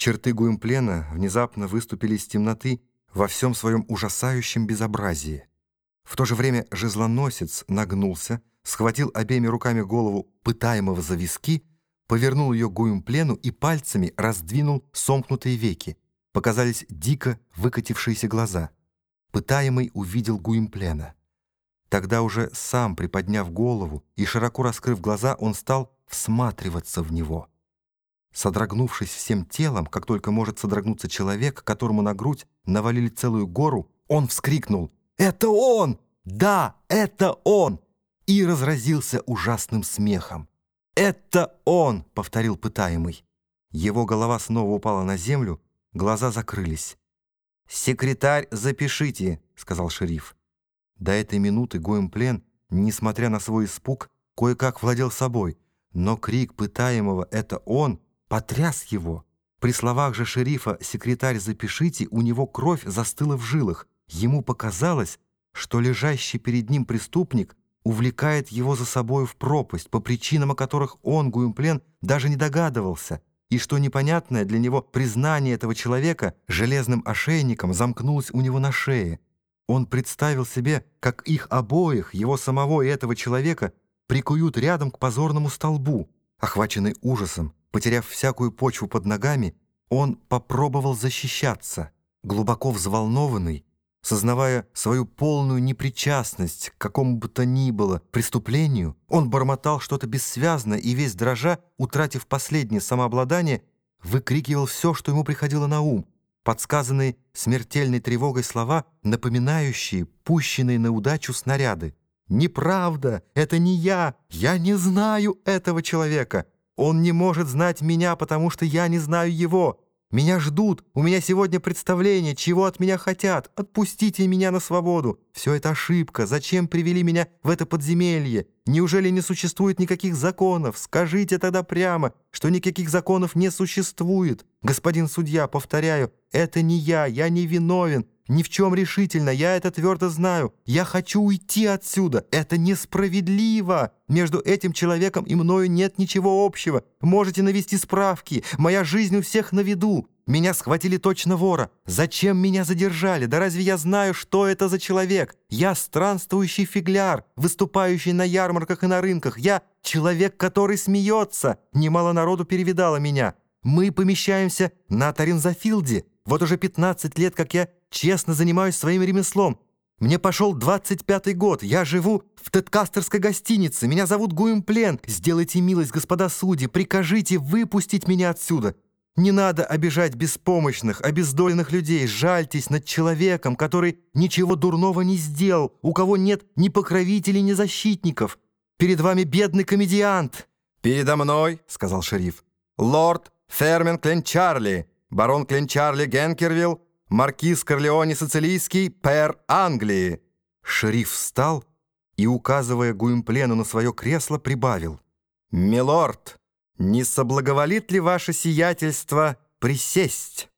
Черты Гуимплена внезапно выступили из темноты во всем своем ужасающем безобразии. В то же время жезлоносец нагнулся, схватил обеими руками голову пытаемого за виски, повернул ее Гуимплену и пальцами раздвинул сомкнутые веки. Показались дико выкатившиеся глаза. Пытаемый увидел Гуимплена. Тогда уже сам, приподняв голову и широко раскрыв глаза, он стал всматриваться в него. Содрогнувшись всем телом, как только может содрогнуться человек, которому на грудь навалили целую гору, он вскрикнул «Это он! Да, это он!» и разразился ужасным смехом. «Это он!» — повторил пытаемый. Его голова снова упала на землю, глаза закрылись. «Секретарь, запишите!» — сказал шериф. До этой минуты Гоемплен, несмотря на свой испуг, кое-как владел собой, но крик пытаемого «это он!» Потряс его. При словах же шерифа «секретарь, запишите» у него кровь застыла в жилах. Ему показалось, что лежащий перед ним преступник увлекает его за собою в пропасть, по причинам, о которых он, Гуимплен, даже не догадывался, и что непонятное для него признание этого человека железным ошейником замкнулось у него на шее. Он представил себе, как их обоих, его самого и этого человека, прикуют рядом к позорному столбу. Охваченный ужасом, потеряв всякую почву под ногами, он попробовал защищаться. Глубоко взволнованный, сознавая свою полную непричастность к какому бы то ни было преступлению, он бормотал что-то бессвязное и весь дрожа, утратив последнее самообладание, выкрикивал все, что ему приходило на ум, подсказанные смертельной тревогой слова, напоминающие пущенные на удачу снаряды. «Неправда! Это не я! Я не знаю этого человека! Он не может знать меня, потому что я не знаю его! Меня ждут! У меня сегодня представление! Чего от меня хотят? Отпустите меня на свободу! Все это ошибка! Зачем привели меня в это подземелье? Неужели не существует никаких законов? Скажите тогда прямо, что никаких законов не существует! Господин судья, повторяю, это не я, я не виновен!» Ни в чем решительно, я это твердо знаю. Я хочу уйти отсюда. Это несправедливо. Между этим человеком и мною нет ничего общего. Можете навести справки. Моя жизнь у всех на виду. Меня схватили точно вора. Зачем меня задержали? Да разве я знаю, что это за человек? Я странствующий фигляр, выступающий на ярмарках и на рынках. Я человек, который смеется. Немало народу перевидало меня. Мы помещаемся на Таринзафилде. Вот уже 15 лет, как я честно занимаюсь своим ремеслом. Мне пошел 25-й год. Я живу в Теткастерской гостинице. Меня зовут Гуимплен. Сделайте милость, господа судьи. Прикажите выпустить меня отсюда. Не надо обижать беспомощных, обездоленных людей. Жальтесь над человеком, который ничего дурного не сделал, у кого нет ни покровителей, ни защитников. Перед вами бедный комедиант». «Передо мной», — сказал шериф, — «лорд Фермен Кленчарли, барон Кленчарли Генкервилл, маркиз Корлеоне Сицилийский, пэр Англии». Шериф встал и, указывая Гуимплену на свое кресло, прибавил. «Милорд, не соблаговолит ли ваше сиятельство присесть?»